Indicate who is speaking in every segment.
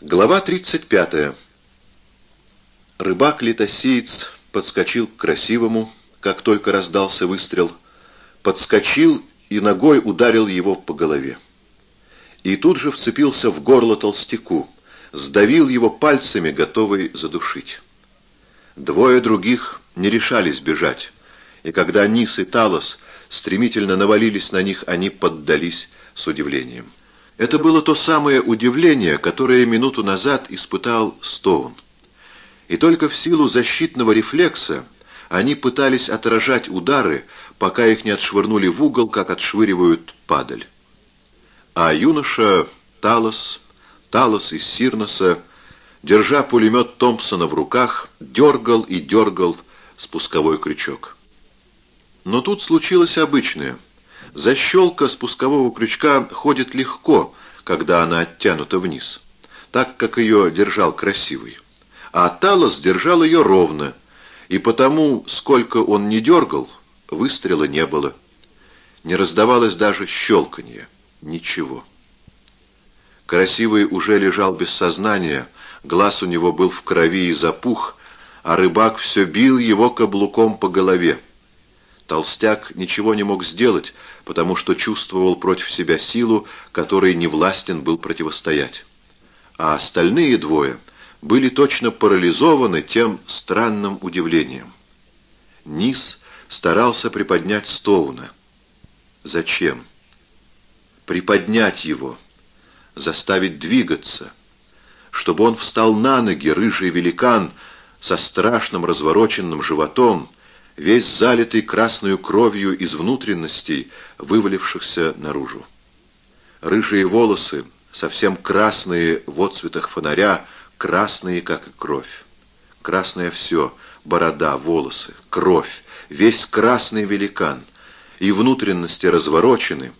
Speaker 1: Глава 35. Рыбак-летосеец подскочил к красивому, как только раздался выстрел, подскочил и ногой ударил его по голове. И тут же вцепился в горло толстяку, сдавил его пальцами, готовый задушить. Двое других не решались бежать, и когда Нис и Талос стремительно навалились на них, они поддались с удивлением. Это было то самое удивление, которое минуту назад испытал Стоун. И только в силу защитного рефлекса они пытались отражать удары, пока их не отшвырнули в угол, как отшвыривают падаль. А юноша Талос, Талос из Сирноса, держа пулемет Томпсона в руках, дергал и дергал спусковой крючок. Но тут случилось обычное — Защелка спускового крючка ходит легко, когда она оттянута вниз, так как ее держал красивый. А Талос держал ее ровно, и потому, сколько он не дергал, выстрела не было. Не раздавалось даже щелканье. Ничего. Красивый уже лежал без сознания, глаз у него был в крови и запух, а рыбак все бил его каблуком по голове. Толстяк ничего не мог сделать, потому что чувствовал против себя силу, которой не властен был противостоять. А остальные двое были точно парализованы тем странным удивлением. Низ старался приподнять Стоуна. Зачем? Приподнять его, заставить двигаться, чтобы он встал на ноги, рыжий великан, со страшным развороченным животом, весь залитый красную кровью из внутренностей, вывалившихся наружу. Рыжие волосы, совсем красные в отцветах фонаря, красные, как и кровь. Красное все, борода, волосы, кровь, весь красный великан, и внутренности разворочены,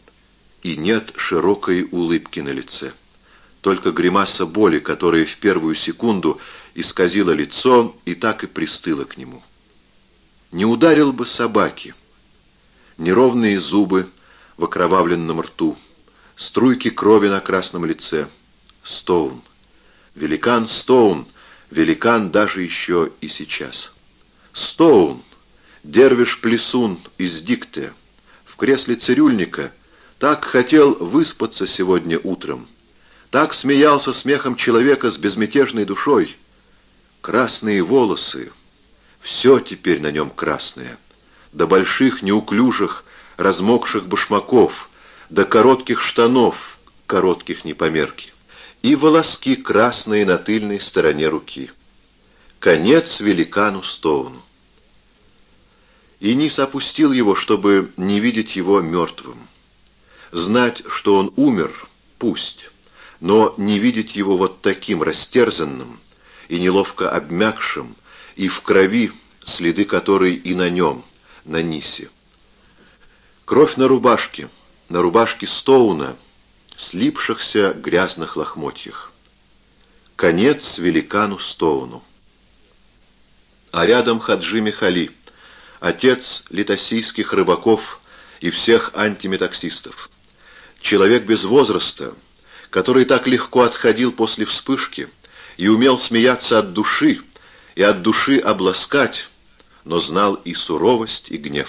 Speaker 1: и нет широкой улыбки на лице. Только гримаса боли, которая в первую секунду исказила лицо и так и пристыла к нему. Не ударил бы собаки. Неровные зубы в окровавленном рту, струйки крови на красном лице. Стоун. Великан Стоун, великан даже еще и сейчас. Стоун, дервиш-плесун из Дикте, в кресле цирюльника, так хотел выспаться сегодня утром, так смеялся смехом человека с безмятежной душой. Красные волосы, все теперь на нем красное. До больших, неуклюжих, размокших башмаков, до коротких штанов, коротких не по мерке, и волоски красные на тыльной стороне руки. Конец великану Стоуну. И Нис опустил его, чтобы не видеть его мертвым. Знать, что он умер, пусть, но не видеть его вот таким растерзанным и неловко обмякшим, и в крови, следы которой и на нем, на Нисе. Кровь на рубашке, на рубашке Стоуна, слипшихся грязных лохмотьях. Конец великану Стоуну. А рядом Хаджи Михали, отец литосийских рыбаков и всех антиметаксистов. Человек без возраста, который так легко отходил после вспышки и умел смеяться от души, и от души обласкать, но знал и суровость, и гнев.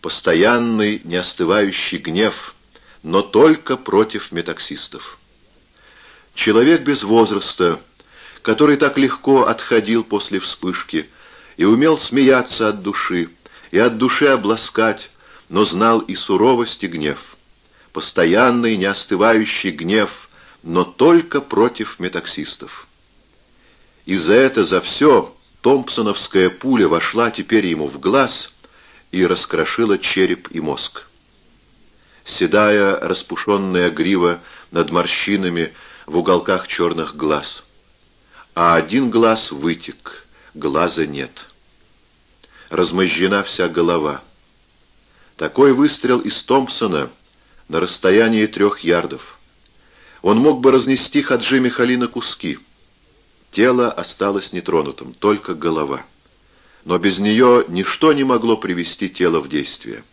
Speaker 1: Постоянный, неостывающий гнев, но только против метаксистов. Человек без возраста, который так легко отходил после вспышки и умел смеяться от души, и от души обласкать, но знал и суровость, и гнев. Постоянный, неостывающий гнев, но только против метаксистов. И за это, за все, Томпсоновская пуля вошла теперь ему в глаз и раскрошила череп и мозг. Седая, распушенная грива над морщинами в уголках черных глаз. А один глаз вытек, глаза нет. Размозжена вся голова. Такой выстрел из Томпсона на расстоянии трех ярдов. Он мог бы разнести Хаджи Михали на куски — Тело осталось нетронутым, только голова. Но без нее ничто не могло привести тело в действие.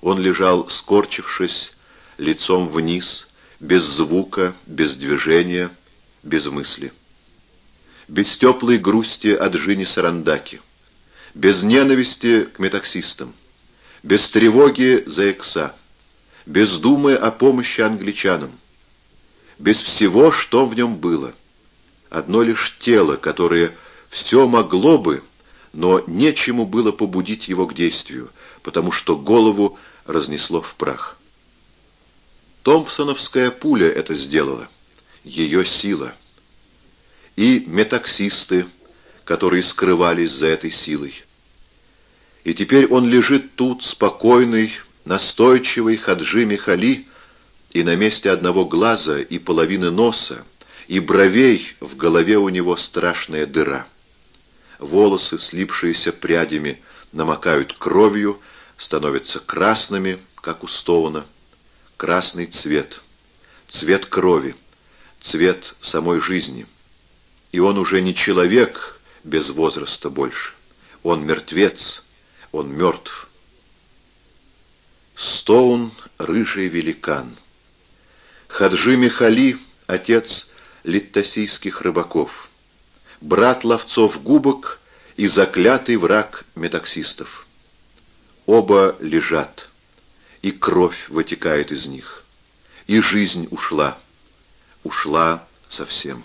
Speaker 1: Он лежал, скорчившись, лицом вниз, без звука, без движения, без мысли. Без теплой грусти от Жини Сарандаки. Без ненависти к метаксистам. Без тревоги за Экса. Без думы о помощи англичанам. Без всего, что в нем было. Одно лишь тело, которое все могло бы, но нечему было побудить его к действию, потому что голову разнесло в прах. Томпсоновская пуля это сделала, ее сила. И метаксисты, которые скрывались за этой силой. И теперь он лежит тут, спокойный, настойчивый Хаджи Михали, и на месте одного глаза и половины носа, и бровей в голове у него страшная дыра. Волосы, слипшиеся прядями, намокают кровью, становятся красными, как у Стоуна. Красный цвет, цвет крови, цвет самой жизни. И он уже не человек без возраста больше. Он мертвец, он мертв. Стоун — рыжий великан. Хаджи Михали — отец литтосийских рыбаков, брат ловцов губок и заклятый враг метаксистов. Оба лежат, и кровь вытекает из них, и жизнь ушла, ушла совсем.